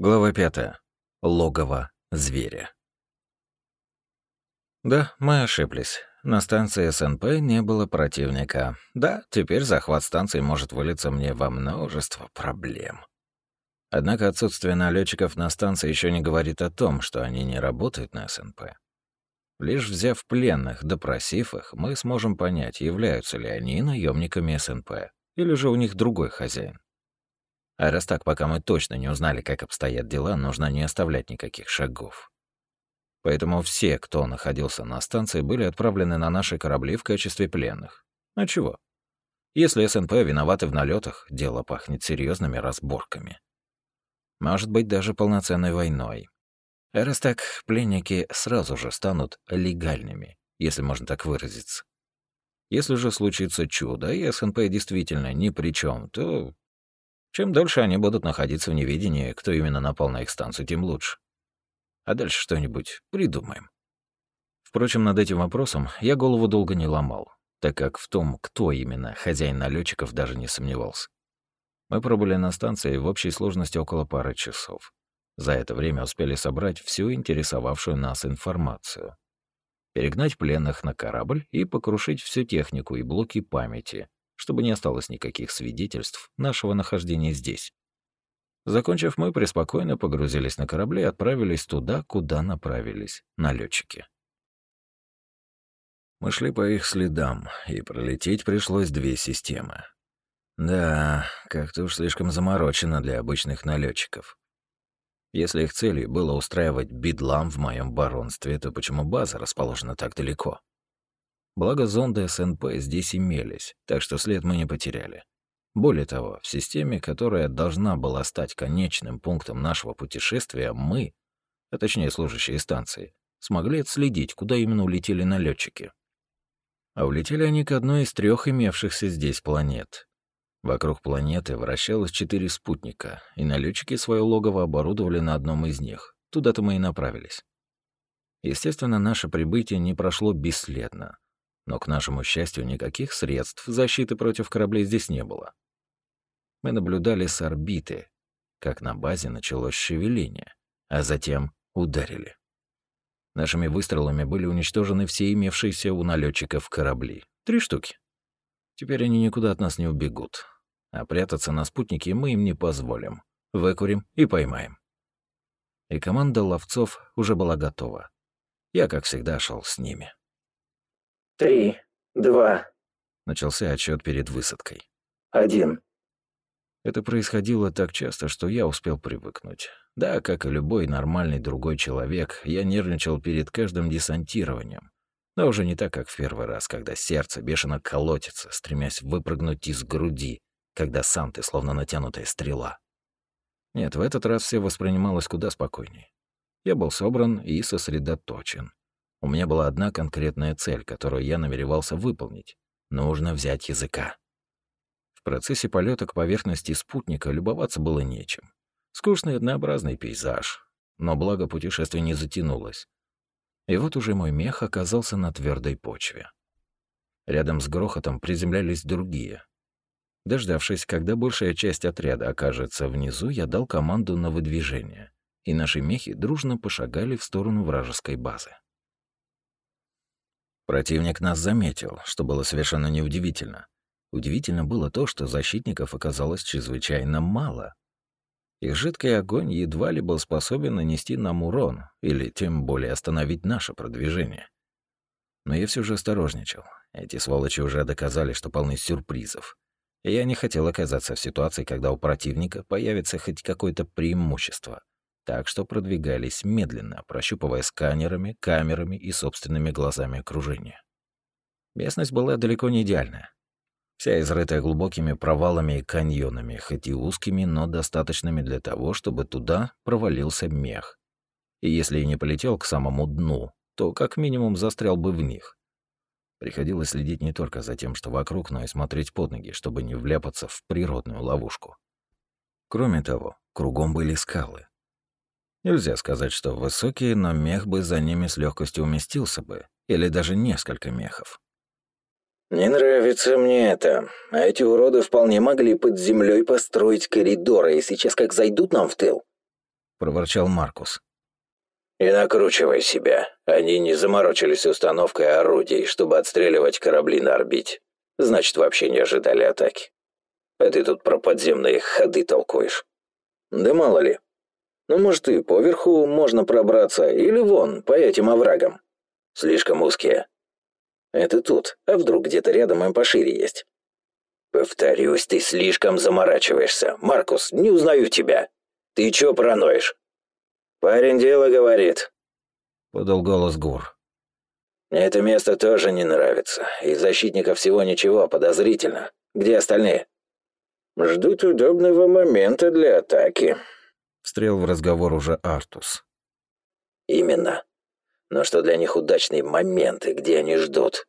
Глава 5. Логово зверя. Да, мы ошиблись. На станции СНП не было противника. Да, теперь захват станции может вылиться мне во множество проблем. Однако отсутствие налетчиков на станции еще не говорит о том, что они не работают на СНП. Лишь взяв пленных, допросив их, мы сможем понять, являются ли они наемниками СНП, или же у них другой хозяин. А раз так, пока мы точно не узнали, как обстоят дела, нужно не оставлять никаких шагов. Поэтому все, кто находился на станции, были отправлены на наши корабли в качестве пленных. А чего? Если СНП виноваты в налетах, дело пахнет серьезными разборками. Может быть, даже полноценной войной. А раз так, пленники сразу же станут легальными, если можно так выразиться. Если же случится чудо, и СНП действительно ни при чем, то чем дольше они будут находиться в неведении, кто именно напал на их станцию, тем лучше. А дальше что-нибудь придумаем. Впрочем, над этим вопросом я голову долго не ломал, так как в том, кто именно хозяин налетчиков, даже не сомневался. Мы пробыли на станции в общей сложности около пары часов. За это время успели собрать всю интересовавшую нас информацию. Перегнать пленных на корабль и покрушить всю технику и блоки памяти, чтобы не осталось никаких свидетельств нашего нахождения здесь. Закончив, мы преспокойно погрузились на корабли и отправились туда, куда направились налетчики. Мы шли по их следам, и пролететь пришлось две системы. Да, как-то уж слишком заморочено для обычных налетчиков. Если их целью было устраивать бидлам в моем баронстве, то почему база расположена так далеко? Благо зонды СНП здесь имелись, так что след мы не потеряли. Более того, в системе, которая должна была стать конечным пунктом нашего путешествия, мы, а точнее служащие станции, смогли отследить, куда именно улетели налетчики. А улетели они к одной из трех имевшихся здесь планет. Вокруг планеты вращалось четыре спутника, и налетчики свое логово оборудовали на одном из них. Туда-то мы и направились. Естественно, наше прибытие не прошло бесследно. Но, к нашему счастью, никаких средств защиты против кораблей здесь не было. Мы наблюдали с орбиты, как на базе началось шевеление, а затем ударили. Нашими выстрелами были уничтожены все имевшиеся у налетчиков корабли. Три штуки. Теперь они никуда от нас не убегут. А прятаться на спутнике мы им не позволим. Выкурим и поймаем. И команда ловцов уже была готова. Я, как всегда, шел с ними. Три, два. Начался отчет перед высадкой. Один. Это происходило так часто, что я успел привыкнуть. Да, как и любой нормальный другой человек, я нервничал перед каждым десантированием. Но уже не так, как в первый раз, когда сердце бешено колотится, стремясь выпрыгнуть из груди, когда сам ты словно натянутая стрела. Нет, в этот раз все воспринималось куда спокойнее. Я был собран и сосредоточен. У меня была одна конкретная цель, которую я намеревался выполнить. Нужно взять языка. В процессе полета к поверхности спутника любоваться было нечем. Скучный однообразный пейзаж. Но благо путешествие не затянулось. И вот уже мой мех оказался на твердой почве. Рядом с грохотом приземлялись другие. Дождавшись, когда большая часть отряда окажется внизу, я дал команду на выдвижение, и наши мехи дружно пошагали в сторону вражеской базы. Противник нас заметил, что было совершенно неудивительно. Удивительно было то, что защитников оказалось чрезвычайно мало. Их жидкий огонь едва ли был способен нанести нам урон, или тем более остановить наше продвижение. Но я все же осторожничал. Эти сволочи уже доказали, что полны сюрпризов. И я не хотел оказаться в ситуации, когда у противника появится хоть какое-то преимущество так что продвигались медленно, прощупывая сканерами, камерами и собственными глазами окружение. Местность была далеко не идеальная. Вся изрытая глубокими провалами и каньонами, хоть и узкими, но достаточными для того, чтобы туда провалился мех. И если и не полетел к самому дну, то как минимум застрял бы в них. Приходилось следить не только за тем, что вокруг, но и смотреть под ноги, чтобы не вляпаться в природную ловушку. Кроме того, кругом были скалы, Нельзя сказать, что высокие, но мех бы за ними с легкостью уместился бы, или даже несколько мехов. «Не нравится мне это. А эти уроды вполне могли под землей построить коридоры, и сейчас как зайдут нам в тыл». — проворчал Маркус. «И накручивай себя. Они не заморочились установкой орудий, чтобы отстреливать корабли на орбите. Значит, вообще не ожидали атаки. А ты тут про подземные ходы толкуешь. Да мало ли. Ну, может, и поверху можно пробраться, или вон, по этим оврагам. Слишком узкие. Это тут, а вдруг где-то рядом им пошире есть? Повторюсь, ты слишком заморачиваешься. Маркус, не узнаю тебя. Ты чё параноишь? Парень дело говорит. Подал голос Гур. Мне это место тоже не нравится. И защитников всего ничего, подозрительно. Где остальные? Ждут удобного момента для атаки. Встрел в разговор уже Артус. Именно. Но что для них удачные моменты, где они ждут?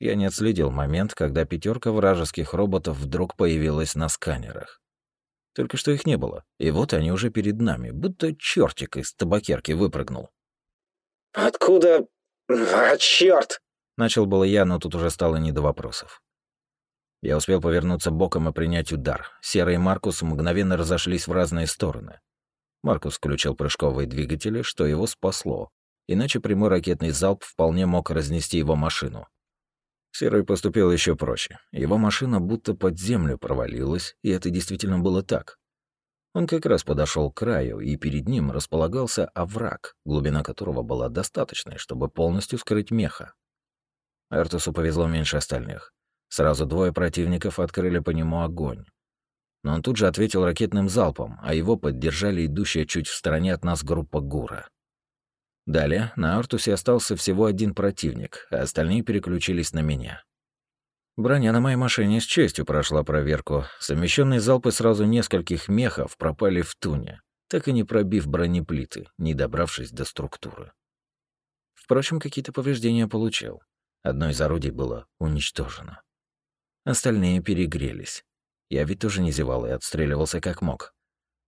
Я не отследил момент, когда пятерка вражеских роботов вдруг появилась на сканерах. Только что их не было, и вот они уже перед нами, будто чертик из табакерки выпрыгнул. «Откуда... А, черт! Начал было я, но тут уже стало не до вопросов. Я успел повернуться боком и принять удар. Серый и Маркус мгновенно разошлись в разные стороны. Маркус включил прыжковые двигатели, что его спасло, иначе прямой ракетный залп вполне мог разнести его машину. Серый поступил еще проще. Его машина будто под землю провалилась, и это действительно было так. Он как раз подошел к краю, и перед ним располагался овраг, глубина которого была достаточной, чтобы полностью скрыть меха. Артусу повезло меньше остальных. Сразу двое противников открыли по нему огонь. Но он тут же ответил ракетным залпом, а его поддержали идущая чуть в стороне от нас группа Гура. Далее на Артусе остался всего один противник, а остальные переключились на меня. Броня на моей машине с честью прошла проверку. Совмещенные залпы сразу нескольких мехов пропали в туне, так и не пробив бронеплиты, не добравшись до структуры. Впрочем, какие-то повреждения получил. Одно из орудий было уничтожено. Остальные перегрелись. Я ведь тоже не зевал и отстреливался как мог.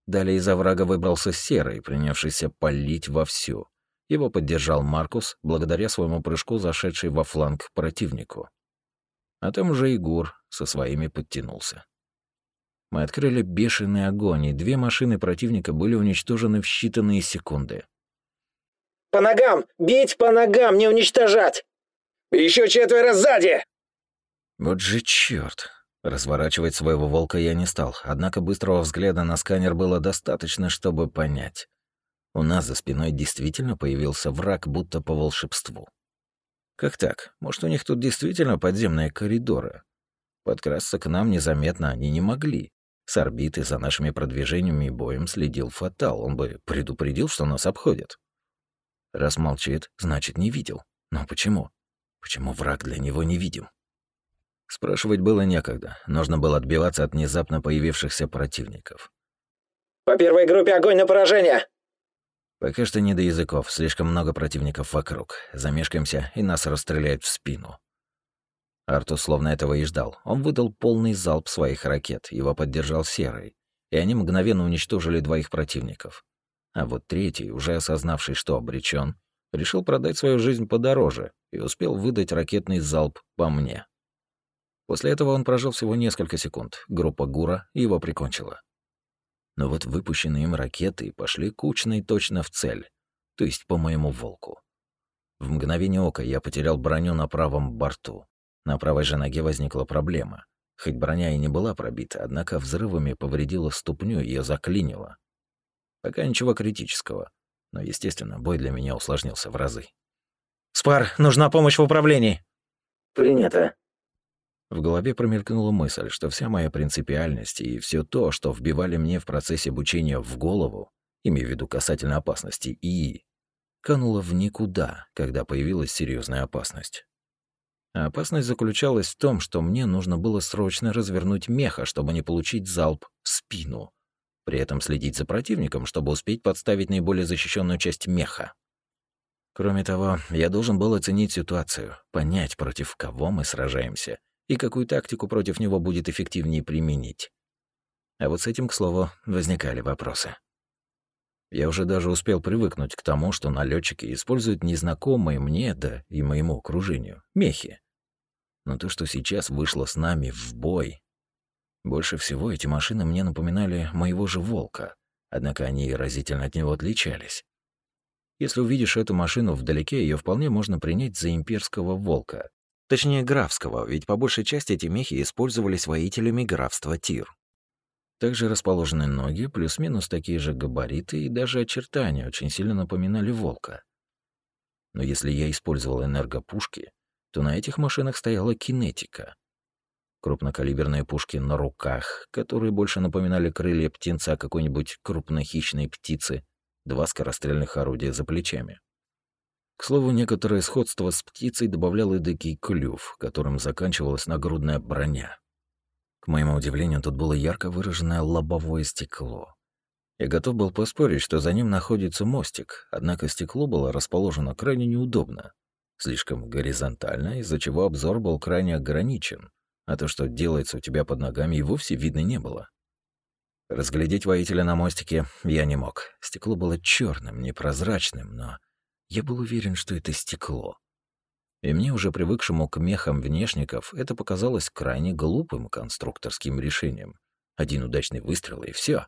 Далее из оврага выбрался Серый, принявшийся палить вовсю. Его поддержал Маркус, благодаря своему прыжку зашедший во фланг противнику. А там уже Игур со своими подтянулся. Мы открыли бешеный огонь, и две машины противника были уничтожены в считанные секунды. «По ногам! Бить по ногам, не уничтожать! Еще четверо сзади!» Вот же чёрт! Разворачивать своего волка я не стал, однако быстрого взгляда на сканер было достаточно, чтобы понять. У нас за спиной действительно появился враг, будто по волшебству. Как так? Может, у них тут действительно подземные коридоры? Подкрасться к нам незаметно они не могли. С орбиты за нашими продвижениями и боем следил Фатал. Он бы предупредил, что нас обходят. Раз молчит, значит, не видел. Но почему? Почему враг для него не видим? Спрашивать было некогда. Нужно было отбиваться от внезапно появившихся противников. «По первой группе огонь на поражение!» Пока что не до языков, слишком много противников вокруг. Замешкаемся, и нас расстреляют в спину. Арту словно этого и ждал. Он выдал полный залп своих ракет, его поддержал Серый, и они мгновенно уничтожили двоих противников. А вот третий, уже осознавший, что обречен, решил продать свою жизнь подороже и успел выдать ракетный залп по мне. После этого он прожил всего несколько секунд. Группа Гура его прикончила. Но вот выпущенные им ракеты пошли кучной точно в цель, то есть по моему волку. В мгновение ока я потерял броню на правом борту. На правой же ноге возникла проблема. Хоть броня и не была пробита, однако взрывами повредила ступню и ее заклинило. Пока ничего критического, но, естественно, бой для меня усложнился в разы. «Спар, нужна помощь в управлении!» «Принято», в голове промелькнула мысль, что вся моя принципиальность и все то, что вбивали мне в процессе обучения в голову, имея в виду касательно опасности и кануло в никуда, когда появилась серьезная опасность. А опасность заключалась в том, что мне нужно было срочно развернуть меха, чтобы не получить залп в спину. При этом следить за противником, чтобы успеть подставить наиболее защищенную часть меха. Кроме того, я должен был оценить ситуацию, понять, против кого мы сражаемся — и какую тактику против него будет эффективнее применить. А вот с этим, к слову, возникали вопросы. Я уже даже успел привыкнуть к тому, что налетчики используют незнакомые мне, да и моему окружению, мехи. Но то, что сейчас вышло с нами в бой... Больше всего эти машины мне напоминали моего же волка. Однако они разительно от него отличались. Если увидишь эту машину вдалеке, ее вполне можно принять за имперского волка. Точнее, графского, ведь по большей части эти мехи использовались воителями графства Тир. Также расположены ноги, плюс-минус такие же габариты и даже очертания очень сильно напоминали волка. Но если я использовал энергопушки, то на этих машинах стояла кинетика. Крупнокалиберные пушки на руках, которые больше напоминали крылья птенца какой-нибудь крупнохищной птицы, два скорострельных орудия за плечами. К слову, некоторое сходство с птицей добавлял эдакий клюв, которым заканчивалась нагрудная броня. К моему удивлению, тут было ярко выраженное лобовое стекло. Я готов был поспорить, что за ним находится мостик, однако стекло было расположено крайне неудобно, слишком горизонтально, из-за чего обзор был крайне ограничен, а то, что делается у тебя под ногами, и вовсе видно не было. Разглядеть воителя на мостике я не мог. Стекло было черным, непрозрачным, но я был уверен, что это стекло. И мне, уже привыкшему к мехам внешников, это показалось крайне глупым конструкторским решением. Один удачный выстрел, и все.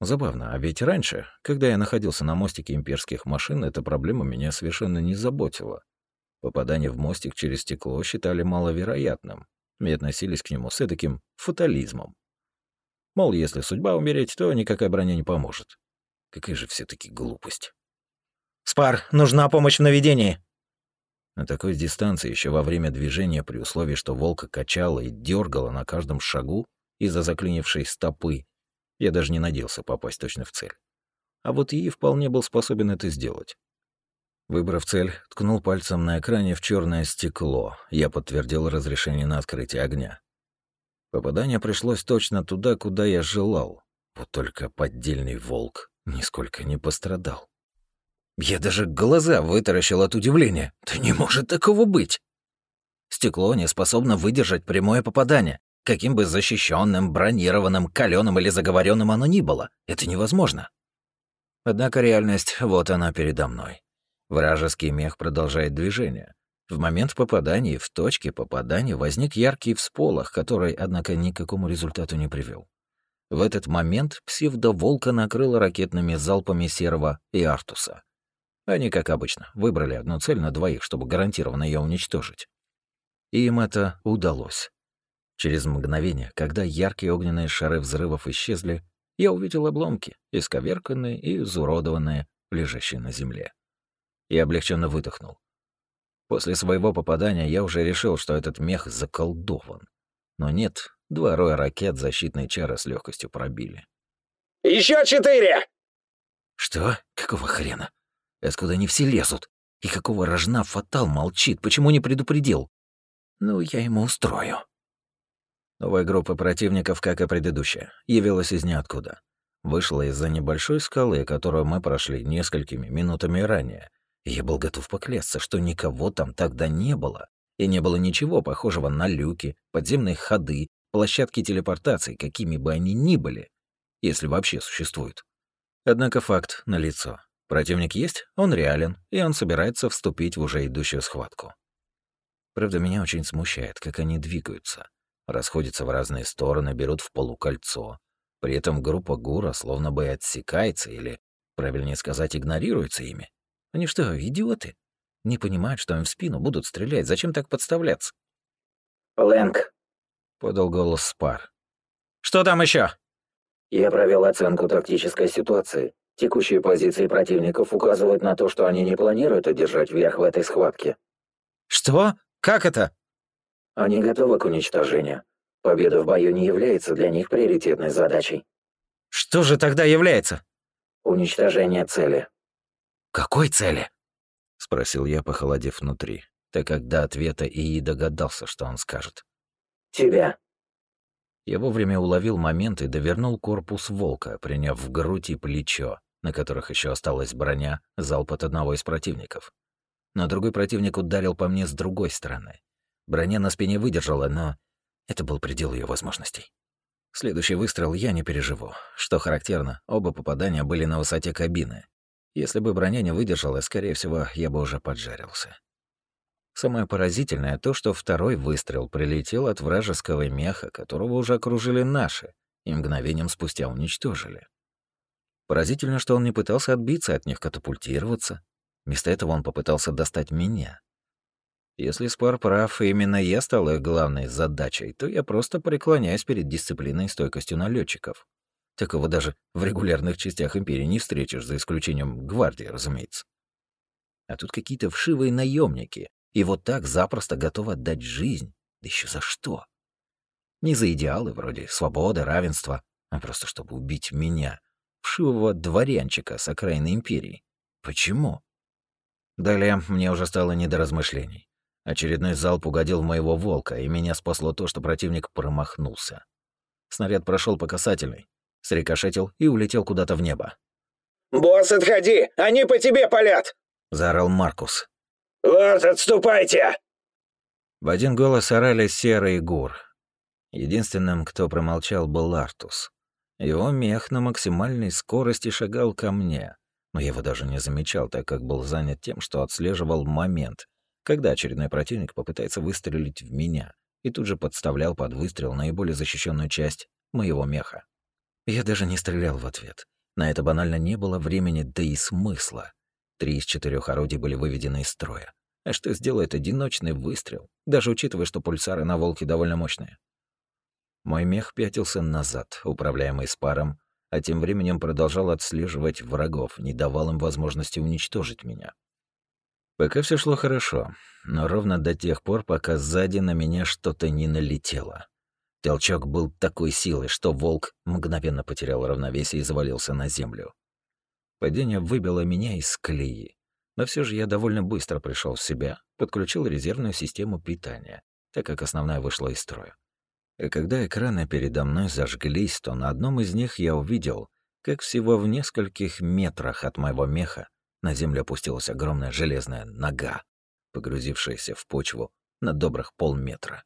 Забавно, а ведь раньше, когда я находился на мостике имперских машин, эта проблема меня совершенно не заботила. Попадание в мостик через стекло считали маловероятным и относились к нему с таким фатализмом. Мол, если судьба умереть, то никакая броня не поможет. Какая же все таки глупость. «Спар, нужна помощь в наведении!» На такой дистанции, еще во время движения, при условии, что волка качало и дергало на каждом шагу из-за заклинившей стопы, я даже не надеялся попасть точно в цель. А вот ей вполне был способен это сделать. Выбрав цель, ткнул пальцем на экране в черное стекло. Я подтвердил разрешение на открытие огня. Попадание пришлось точно туда, куда я желал. Вот только поддельный волк нисколько не пострадал. Я даже глаза вытаращил от удивления. Да не может такого быть! Стекло не способно выдержать прямое попадание. Каким бы защищенным, бронированным, каленым или заговоренным оно ни было, это невозможно. Однако реальность, вот она передо мной. Вражеский мех продолжает движение. В момент попадания в точке попадания возник яркий всполох, который, однако, ни к какому результату не привел. В этот момент псевдоволка накрыла ракетными залпами Серого и Артуса. Они, как обычно, выбрали одну цель на двоих, чтобы гарантированно ее уничтожить. И им это удалось. Через мгновение, когда яркие огненные шары взрывов исчезли, я увидел обломки, исковерканные и изуродованные, лежащие на земле. И облегченно выдохнул. После своего попадания я уже решил, что этот мех заколдован. Но нет, два роя ракет защитные чары с легкостью пробили. Еще четыре!» «Что? Какого хрена? Откуда они все лезут? И какого рожна Фатал молчит? Почему не предупредил? Ну, я ему устрою». Новая группа противников, как и предыдущая, явилась из ниоткуда. Вышла из-за небольшой скалы, которую мы прошли несколькими минутами ранее, я был готов поклясться, что никого там тогда не было, и не было ничего похожего на люки, подземные ходы, площадки телепортации, какими бы они ни были, если вообще существуют. Однако факт налицо. Противник есть, он реален, и он собирается вступить в уже идущую схватку. Правда, меня очень смущает, как они двигаются. Расходятся в разные стороны, берут в полукольцо. При этом группа Гура словно бы отсекается или, правильнее сказать, игнорируется ими. Они что, идиоты? Не понимают, что им в спину будут стрелять. Зачем так подставляться? «Лэнг», — подал голос Спар. «Что там еще? «Я провел оценку тактической ситуации. Текущие позиции противников указывают на то, что они не планируют одержать верх в этой схватке. «Что? Как это?» Они готовы к уничтожению. Победа в бою не является для них приоритетной задачей. «Что же тогда является?» Уничтожение цели. «Какой цели?» — спросил я, похолодев внутри, так как до ответа и догадался, что он скажет. «Тебя». Я вовремя уловил момент и довернул корпус волка, приняв в грудь и плечо, на которых еще осталась броня, залп от одного из противников. Но другой противник ударил по мне с другой стороны. Броня на спине выдержала, но это был предел ее возможностей. Следующий выстрел я не переживу. Что характерно, оба попадания были на высоте кабины, если бы броня не выдержала, скорее всего, я бы уже поджарился. Самое поразительное то, что второй выстрел прилетел от вражеского меха, которого уже окружили наши, и мгновением спустя уничтожили. Поразительно, что он не пытался отбиться от них, катапультироваться. Вместо этого он попытался достать меня. Если Спар прав, именно я стал их главной задачей, то я просто преклоняюсь перед дисциплиной и стойкостью налетчиков. Такого даже в регулярных частях Империи не встретишь, за исключением гвардии, разумеется. А тут какие-то вшивые наемники, и вот так запросто готовы отдать жизнь. Да еще за что? Не за идеалы вроде свободы, равенства, а просто чтобы убить меня, вшивого дворянчика с окраины Империи. Почему? Далее мне уже стало не до размышлений. Очередной залп угодил в моего волка, и меня спасло то, что противник промахнулся. Снаряд прошел по касательной, срикошетил и улетел куда-то в небо. «Босс, отходи! Они по тебе палят!» — заорал Маркус. «Вот, отступайте!» В один голос орали Сера и Гур. Единственным, кто промолчал, был Артус. Его мех на максимальной скорости шагал ко мне, но я его даже не замечал, так как был занят тем, что отслеживал момент, когда очередной противник попытается выстрелить в меня, и тут же подставлял под выстрел наиболее защищенную часть моего меха. Я даже не стрелял в ответ. На это банально не было времени, да и смысла. Три из четырех орудий были выведены из строя. А что сделает одиночный выстрел, даже учитывая, что пульсары на «Волке» довольно мощные? Мой мех пятился назад, управляемый спаром, а тем временем продолжал отслеживать врагов, не давал им возможности уничтожить меня. Пока все шло хорошо, но ровно до тех пор, пока сзади на меня что-то не налетело. Толчок был такой силой, что волк мгновенно потерял равновесие и завалился на землю. Падение выбило меня из колеи. Но все же я довольно быстро пришел в себя, подключил резервную систему питания, так как основная вышла из строя. И когда экраны передо мной зажглись, то на одном из них я увидел, как всего в нескольких метрах от моего меха на землю опустилась огромная железная нога, погрузившаяся в почву на добрых полметра.